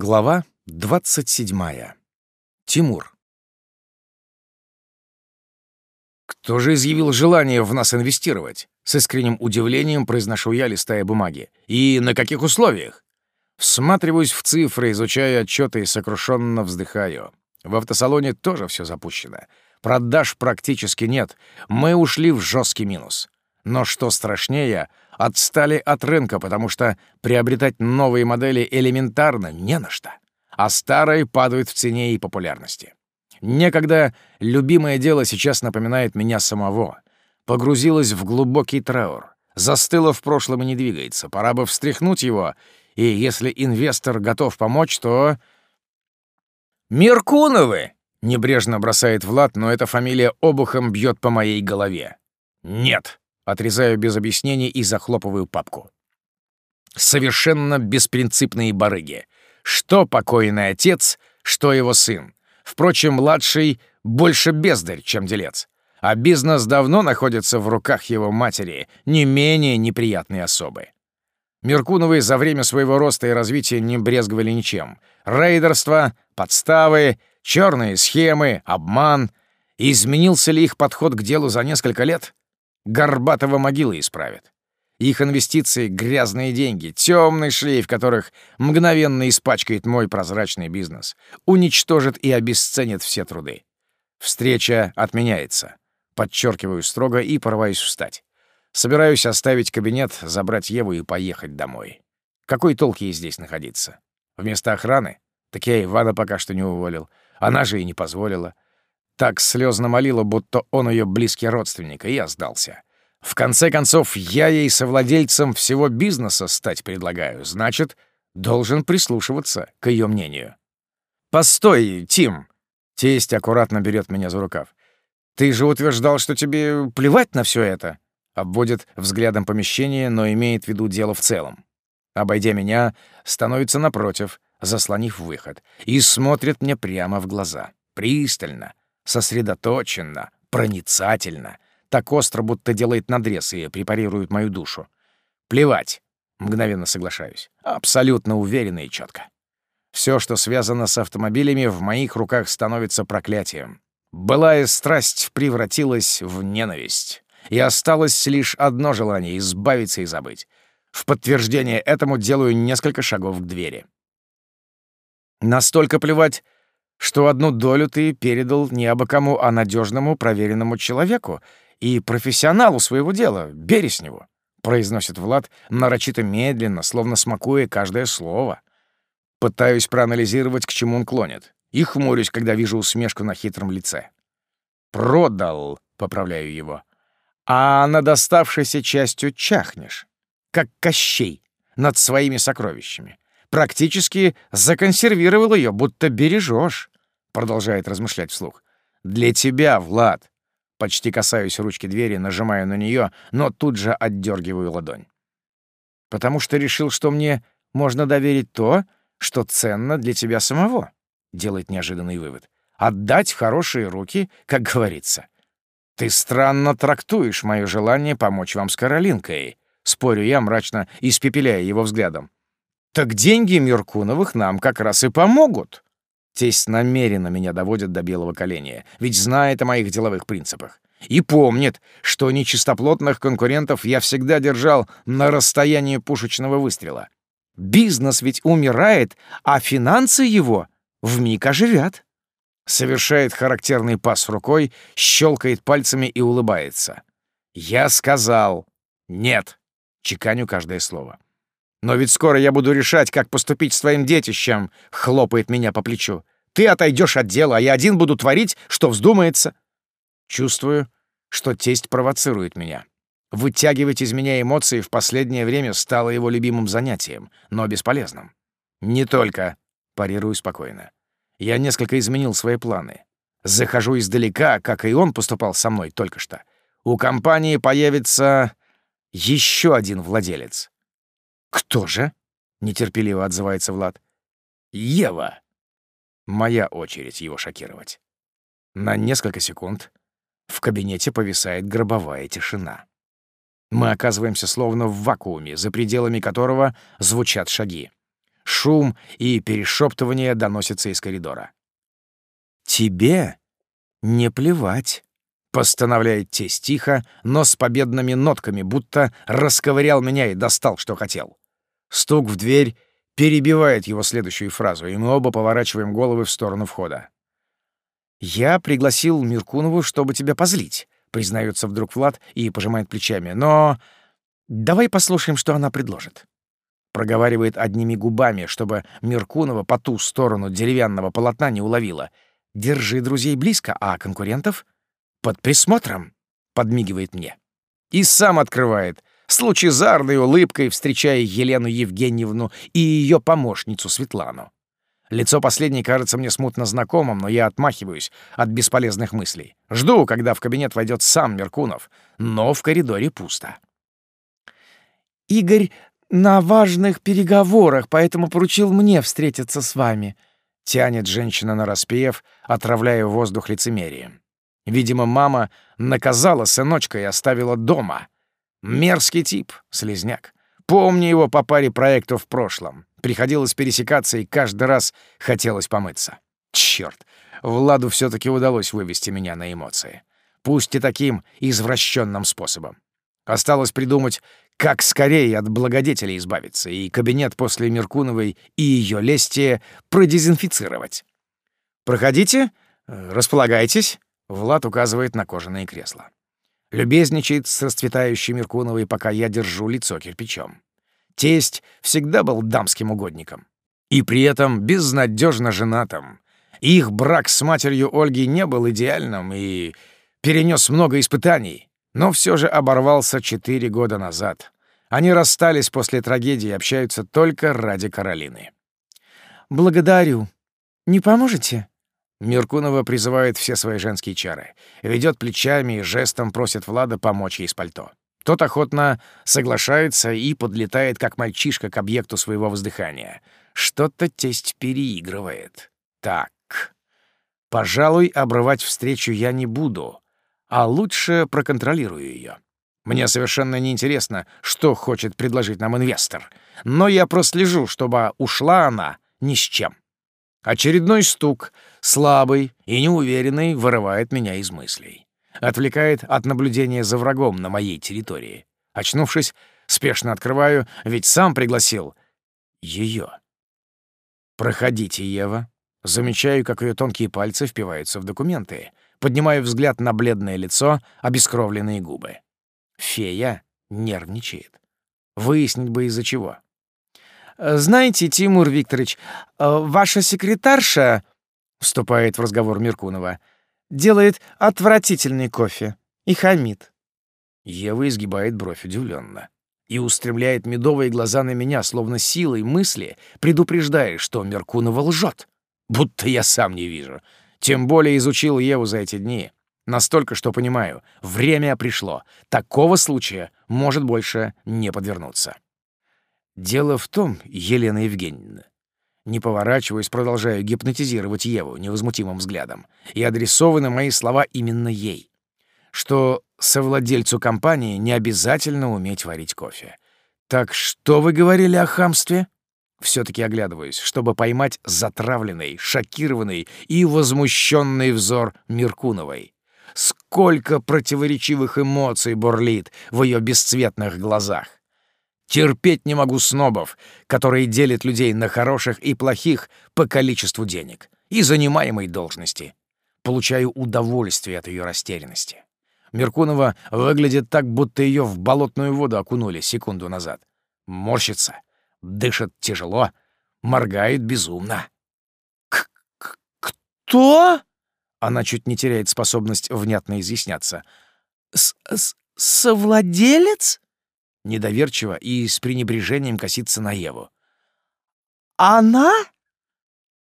Глава 27. Тимур. «Кто же изъявил желание в нас инвестировать?» С искренним удивлением произношу я, листая бумаги. «И на каких условиях?» Всматриваюсь в цифры, изучаю отчеты и сокрушенно вздыхаю. В автосалоне тоже все запущено. Продаж практически нет. Мы ушли в жесткий минус. Но что страшнее, отстали от рынка, потому что приобретать новые модели элементарно не на что, а старые падают в цене и популярности. Некогда любимое дело сейчас напоминает меня самого. Погрузилось в глубокий траур. Застыло в прошлом и не двигается. Пора бы встряхнуть его, и если инвестор готов помочь, то... «Меркуновы!» — небрежно бросает Влад, но эта фамилия обухом бьет по моей голове. «Нет!» Отрезаю без объяснений и захлопываю папку. Совершенно беспринципные барыги. Что покойный отец, что его сын. Впрочем, младший больше бездарь, чем делец. А бизнес давно находится в руках его матери, не менее неприятной особы. Меркуновы за время своего роста и развития не брезговали ничем. Рейдерство, подставы, черные схемы, обман. изменился ли их подход к делу за несколько лет? Горбатого могилы исправит. Их инвестиции — грязные деньги, темный шлейф которых мгновенно испачкает мой прозрачный бизнес, уничтожит и обесценит все труды. Встреча отменяется. Подчеркиваю строго и порываюсь встать. Собираюсь оставить кабинет, забрать Еву и поехать домой. Какой толк ей здесь находиться? Вместо охраны? Так я Ивана пока что не уволил. Она же и не позволила. Так слезно молила, будто он ее близкий родственник, и я сдался. В конце концов, я ей совладельцем всего бизнеса стать предлагаю, значит, должен прислушиваться к ее мнению. «Постой, Тим!» Тесть аккуратно берет меня за рукав. «Ты же утверждал, что тебе плевать на все это?» Обводит взглядом помещение, но имеет в виду дело в целом. Обойдя меня, становится напротив, заслонив выход, и смотрит мне прямо в глаза. Пристально, сосредоточенно, проницательно, так остро, будто делает надрез и препарирует мою душу. Плевать, мгновенно соглашаюсь, абсолютно уверенно и четко. Все, что связано с автомобилями, в моих руках становится проклятием. Былая страсть превратилась в ненависть. И осталось лишь одно желание — избавиться и забыть. В подтверждение этому делаю несколько шагов к двери. Настолько плевать, что одну долю ты передал не абы кому, а надежному, проверенному человеку и профессионалу своего дела, Бересневу», — произносит Влад нарочито медленно, словно смакуя каждое слово. Пытаюсь проанализировать, к чему он клонит, и хмурюсь, когда вижу усмешку на хитром лице. «Продал», — поправляю его. «А над оставшейся частью чахнешь, как Кощей над своими сокровищами практически законсервировал ее, будто бережешь, продолжает размышлять вслух. Для тебя, Влад. Почти касаюсь ручки двери, нажимаю на нее, но тут же отдергиваю ладонь. Потому что решил, что мне можно доверить то, что ценно для тебя самого, делает неожиданный вывод. Отдать в хорошие руки, как говорится. Ты странно трактуешь мое желание помочь вам с Каролинкой, спорю я, мрачно испепеляя его взглядом. Так деньги Меркуновых нам как раз и помогут. Тесть намеренно меня доводит до белого коленя, ведь знает о моих деловых принципах. И помнит, что нечистоплотных конкурентов я всегда держал на расстоянии пушечного выстрела. Бизнес ведь умирает, а финансы его вмиг оживят. Совершает характерный пас рукой, щелкает пальцами и улыбается. «Я сказал нет», — чеканю каждое слово. «Но ведь скоро я буду решать, как поступить с твоим детищем», — хлопает меня по плечу. «Ты отойдешь от дела, а я один буду творить, что вздумается». Чувствую, что тесть провоцирует меня. Вытягивать из меня эмоции в последнее время стало его любимым занятием, но бесполезным. «Не только», — парирую спокойно. «Я несколько изменил свои планы. Захожу издалека, как и он поступал со мной только что. У компании появится еще один владелец. «Кто же?» — нетерпеливо отзывается Влад. «Ева!» Моя очередь его шокировать. На несколько секунд в кабинете повисает гробовая тишина. Мы оказываемся словно в вакууме, за пределами которого звучат шаги. Шум и перешептывание доносятся из коридора. «Тебе не плевать», — постановляет тесть тихо, но с победными нотками, будто расковырял меня и достал, что хотел. Стук в дверь перебивает его следующую фразу, и мы оба поворачиваем головы в сторону входа. «Я пригласил Миркунову, чтобы тебя позлить», — признается вдруг Влад и пожимает плечами. «Но давай послушаем, что она предложит». Проговаривает одними губами, чтобы Миркунова по ту сторону деревянного полотна не уловила. «Держи друзей близко, а конкурентов — под присмотром», — подмигивает мне. И сам открывает, с лучезарной улыбкой встречая Елену Евгеньевну и ее помощницу Светлану. Лицо последней кажется мне смутно знакомым, но я отмахиваюсь от бесполезных мыслей. Жду, когда в кабинет войдет сам Меркунов, но в коридоре пусто. «Игорь на важных переговорах, поэтому поручил мне встретиться с вами», — тянет женщина на распев, отравляя воздух лицемерием. Видимо, мама наказала сыночка и оставила дома. Мерзкий тип, слезняк. Помню его по паре проектов в прошлом. Приходилось пересекаться, и каждый раз хотелось помыться. Черт, Владу все таки удалось вывести меня на эмоции. Пусть и таким извращенным способом. Осталось придумать, как скорее от благодетелей избавиться и кабинет после Меркуновой и ее лести продезинфицировать. «Проходите, располагайтесь», — Влад указывает на кожаные кресла. Любезничает с расцветающей Меркуновой, пока я держу лицо кирпичом. Тесть всегда был дамским угодником. И при этом безнадежно женатым. Их брак с матерью Ольги не был идеальным и перенес много испытаний, но все же оборвался четыре года назад. Они расстались после трагедии и общаются только ради Каролины. «Благодарю. Не поможете?» Меркунова призывает все свои женские чары, ведет плечами и жестом просит Влада помочь ей с пальто. Тот охотно соглашается и подлетает, как мальчишка, к объекту своего воздыхания. Что-то тесть переигрывает. Так. Пожалуй, обрывать встречу я не буду, а лучше проконтролирую ее. Мне совершенно неинтересно, что хочет предложить нам инвестор, но я прослежу, чтобы ушла она ни с чем. Очередной стук, слабый и неуверенный, вырывает меня из мыслей отвлекает от наблюдения за врагом на моей территории. Очнувшись, спешно открываю, ведь сам пригласил ее. «Проходите, Ева». Замечаю, как ее тонкие пальцы впиваются в документы. Поднимаю взгляд на бледное лицо, обескровленные губы. Фея нервничает. Выяснить бы из-за чего. «Знаете, Тимур Викторович, э, ваша секретарша...» — вступает в разговор Меркунова — делает отвратительный кофе и хамит. Ева изгибает бровь удивленно и устремляет медовые глаза на меня, словно силой мысли, предупреждая, что Меркунова лжет. Будто я сам не вижу. Тем более изучил Еву за эти дни. Настолько, что понимаю, время пришло. Такого случая может больше не подвернуться. Дело в том, Елена Евгеньевна, не поворачиваясь, продолжаю гипнотизировать Еву невозмутимым взглядом. И адресованы мои слова именно ей. Что совладельцу компании не обязательно уметь варить кофе. Так что вы говорили о хамстве? Все-таки оглядываюсь, чтобы поймать затравленный, шокированный и возмущенный взор Миркуновой. Сколько противоречивых эмоций бурлит в ее бесцветных глазах. Терпеть не могу снобов, которые делят людей на хороших и плохих по количеству денег и занимаемой должности. Получаю удовольствие от ее растерянности. Меркунова выглядит так, будто ее в болотную воду окунули секунду назад. Морщится, дышит тяжело, моргает безумно. К «Кто?» Она чуть не теряет способность внятно изъясняться. С -с «Совладелец?» Недоверчиво и с пренебрежением косится на Еву. «Она?»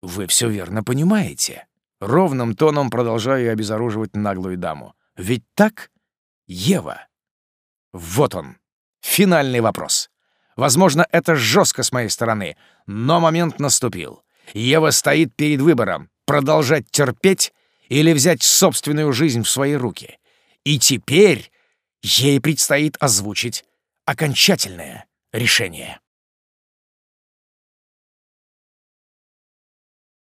«Вы все верно понимаете». Ровным тоном продолжаю обезоруживать наглую даму. «Ведь так, Ева?» Вот он, финальный вопрос. Возможно, это жестко с моей стороны, но момент наступил. Ева стоит перед выбором — продолжать терпеть или взять собственную жизнь в свои руки. И теперь ей предстоит озвучить окончательное решение.